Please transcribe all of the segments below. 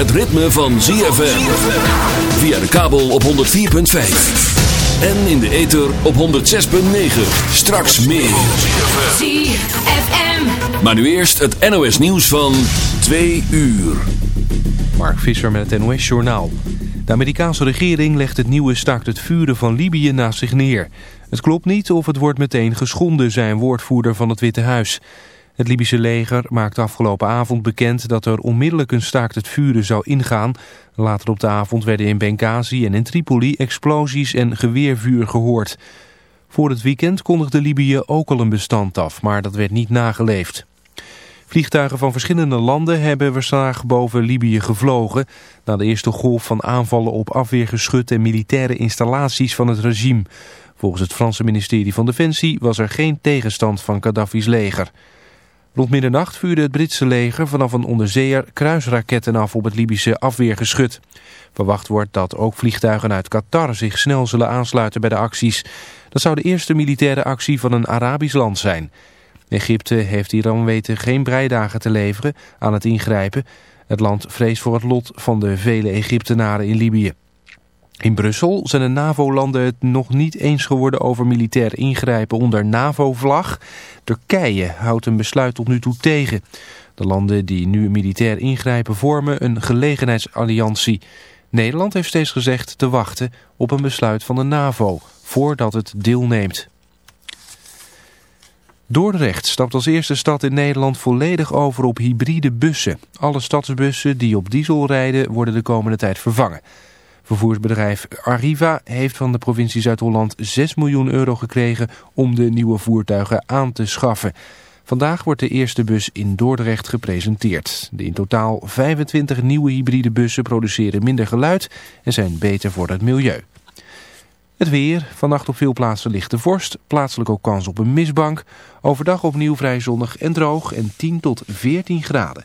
het ritme van ZFM. Via de kabel op 104.5. En in de ether op 106.9. Straks meer. ZFM. Maar nu eerst het NOS nieuws van 2 uur. Mark Visser met het NOS Journaal. De Amerikaanse regering legt het nieuwe staakt het vuren van Libië naast zich neer. Het klopt niet of het wordt meteen geschonden, zei een woordvoerder van het Witte Huis. Het Libische leger maakte afgelopen avond bekend dat er onmiddellijk een staakt het vuren zou ingaan. Later op de avond werden in Benghazi en in Tripoli explosies en geweervuur gehoord. Voor het weekend kondigde Libië ook al een bestand af, maar dat werd niet nageleefd. Vliegtuigen van verschillende landen hebben vandaag boven Libië gevlogen... na de eerste golf van aanvallen op afweergeschut en militaire installaties van het regime. Volgens het Franse ministerie van Defensie was er geen tegenstand van Gaddafi's leger. Rond middernacht vuurde het Britse leger vanaf een onderzeeër kruisraketten af op het Libische afweergeschut. Verwacht wordt dat ook vliegtuigen uit Qatar zich snel zullen aansluiten bij de acties. Dat zou de eerste militaire actie van een Arabisch land zijn. Egypte heeft Iran weten geen breidagen te leveren aan het ingrijpen. Het land vreest voor het lot van de vele Egyptenaren in Libië. In Brussel zijn de NAVO-landen het nog niet eens geworden over militair ingrijpen onder NAVO-vlag. Turkije houdt een besluit tot nu toe tegen. De landen die nu militair ingrijpen vormen een gelegenheidsalliantie. Nederland heeft steeds gezegd te wachten op een besluit van de NAVO voordat het deelneemt. Dordrecht stapt als eerste stad in Nederland volledig over op hybride bussen. Alle stadsbussen die op diesel rijden worden de komende tijd vervangen. Vervoersbedrijf Arriva heeft van de provincie Zuid-Holland 6 miljoen euro gekregen om de nieuwe voertuigen aan te schaffen. Vandaag wordt de eerste bus in Dordrecht gepresenteerd. De in totaal 25 nieuwe hybride bussen produceren minder geluid en zijn beter voor het milieu. Het weer. Vannacht op veel plaatsen ligt de vorst. Plaatselijk ook kans op een mistbank. Overdag opnieuw vrij zonnig en droog en 10 tot 14 graden.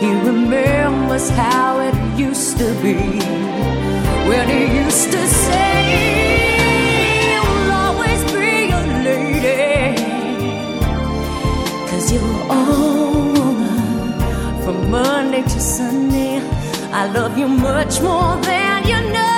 he remembers how it used to be when he used to say. You'll always be a you're woman from Monday to Sunday. I love you much more than you know.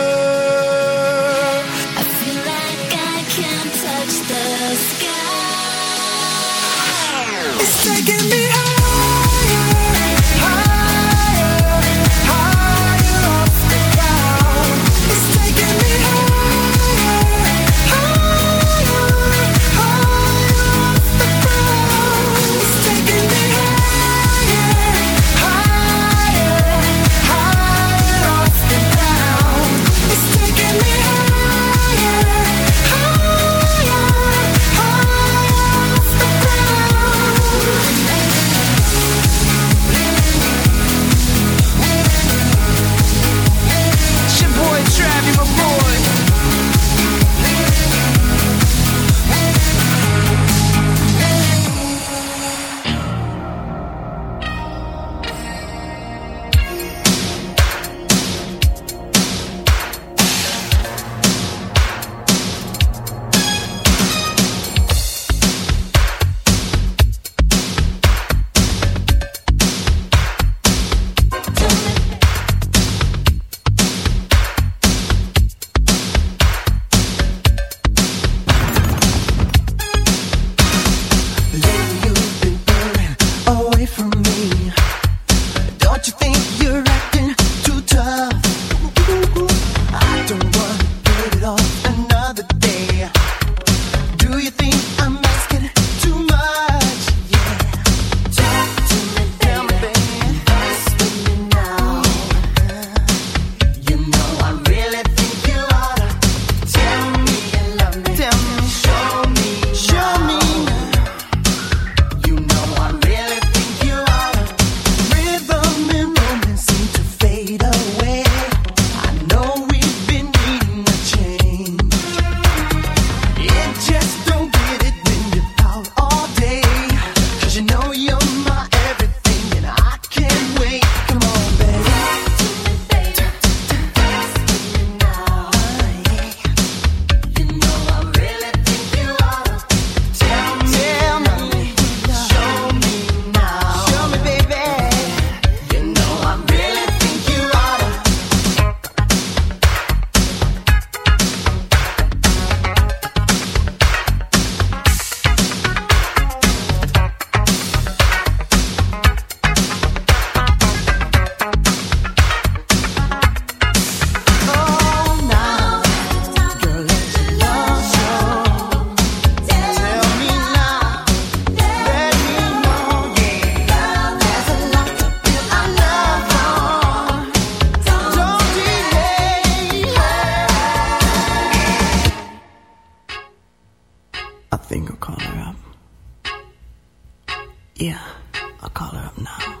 now.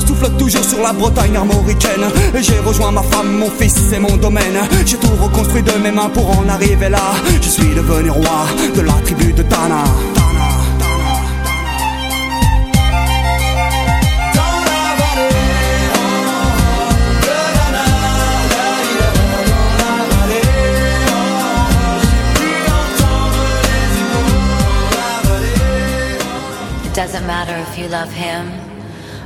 Souffle toujours sur la Bretagne armoricaine. J'ai rejoint ma femme, mon fils et mon domaine. J'ai tout reconstruit de mes mains pour en arriver là. Je suis devenu roi de la tribu de Dana, It doesn't matter if you love him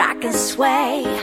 rock and sway.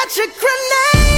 Catch a grenade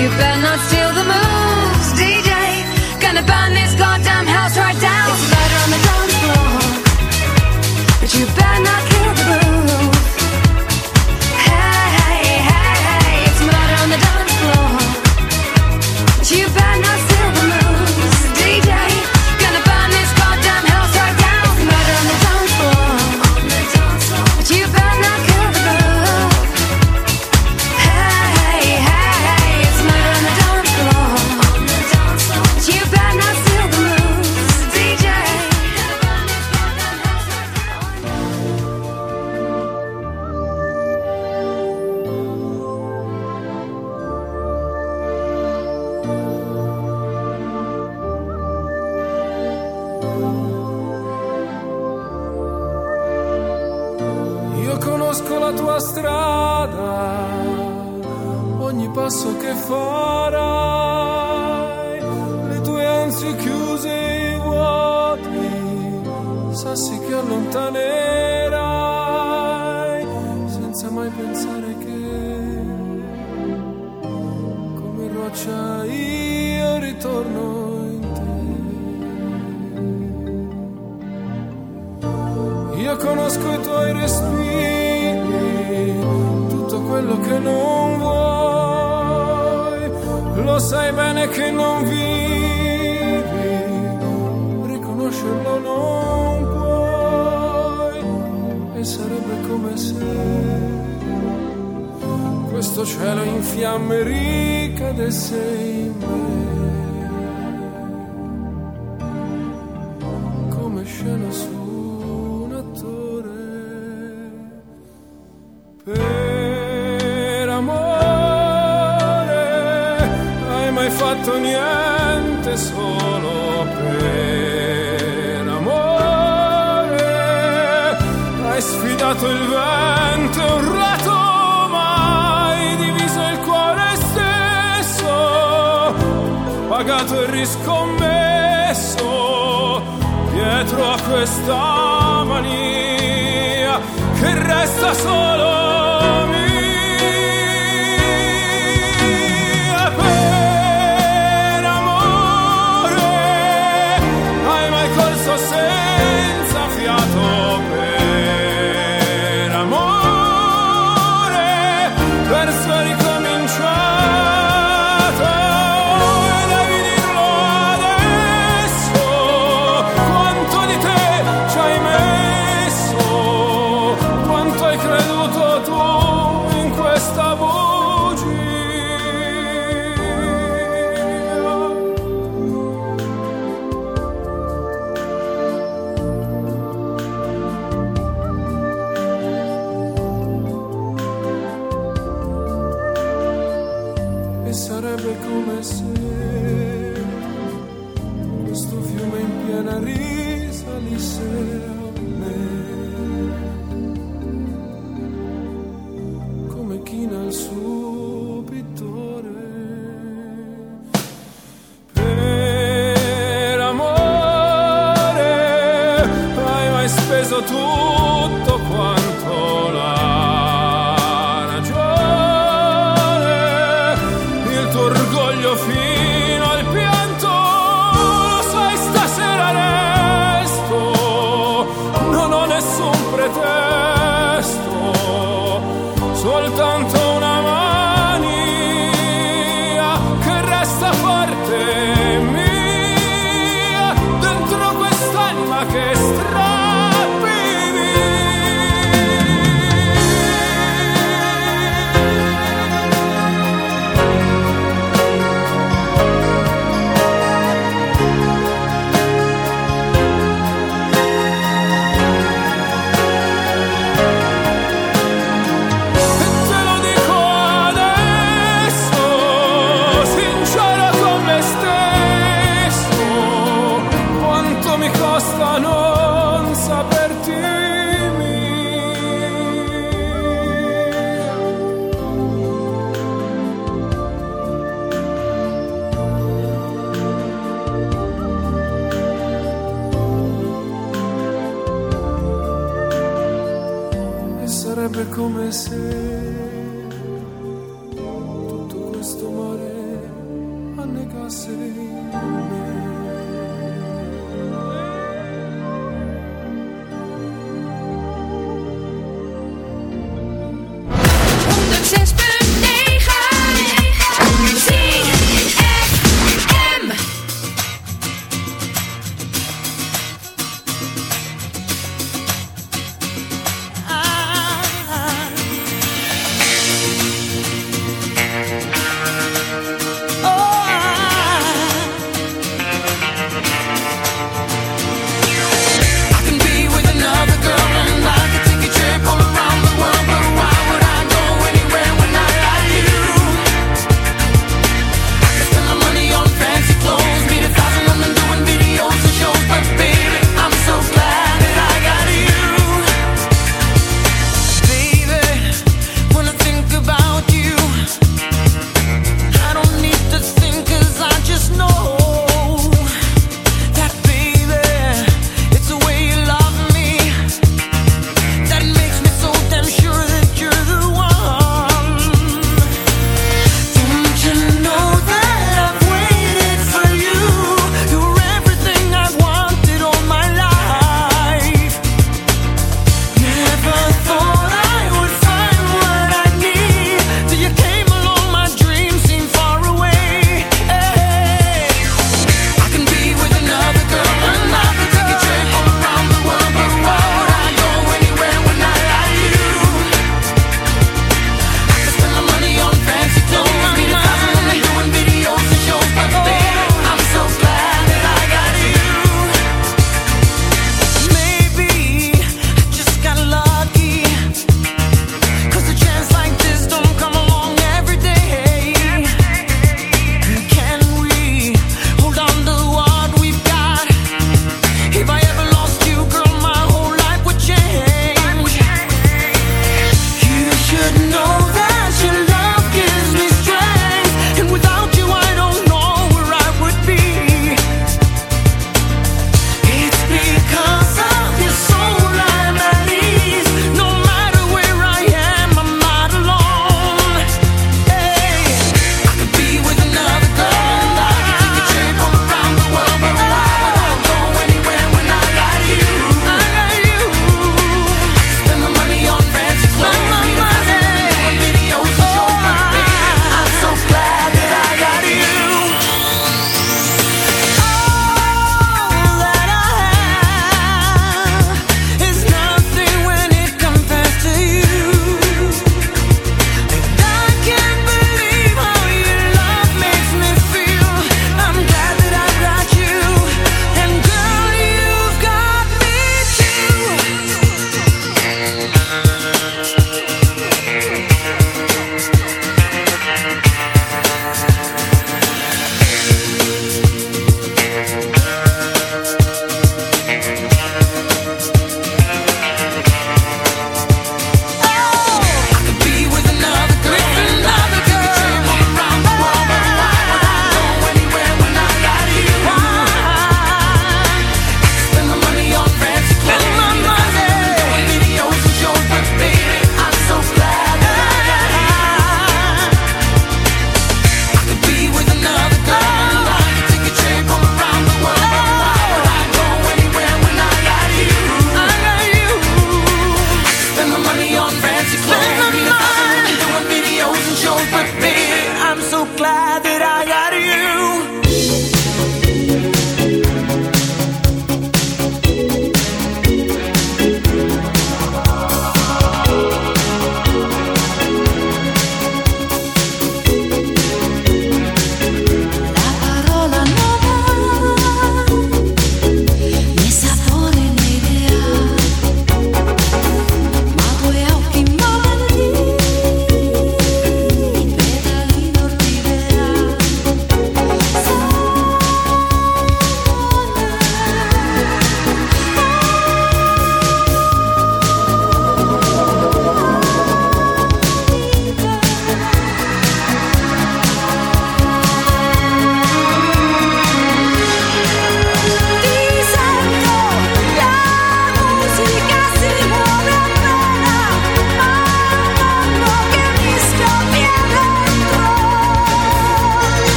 You better not steal the moves, DJ. Gonna burn this goddamn house right down. It's murder on the dance floor, but you better not. questo cielo in fiamme ricade sei in. riscommesso dietro a questa mania che resta solo les autres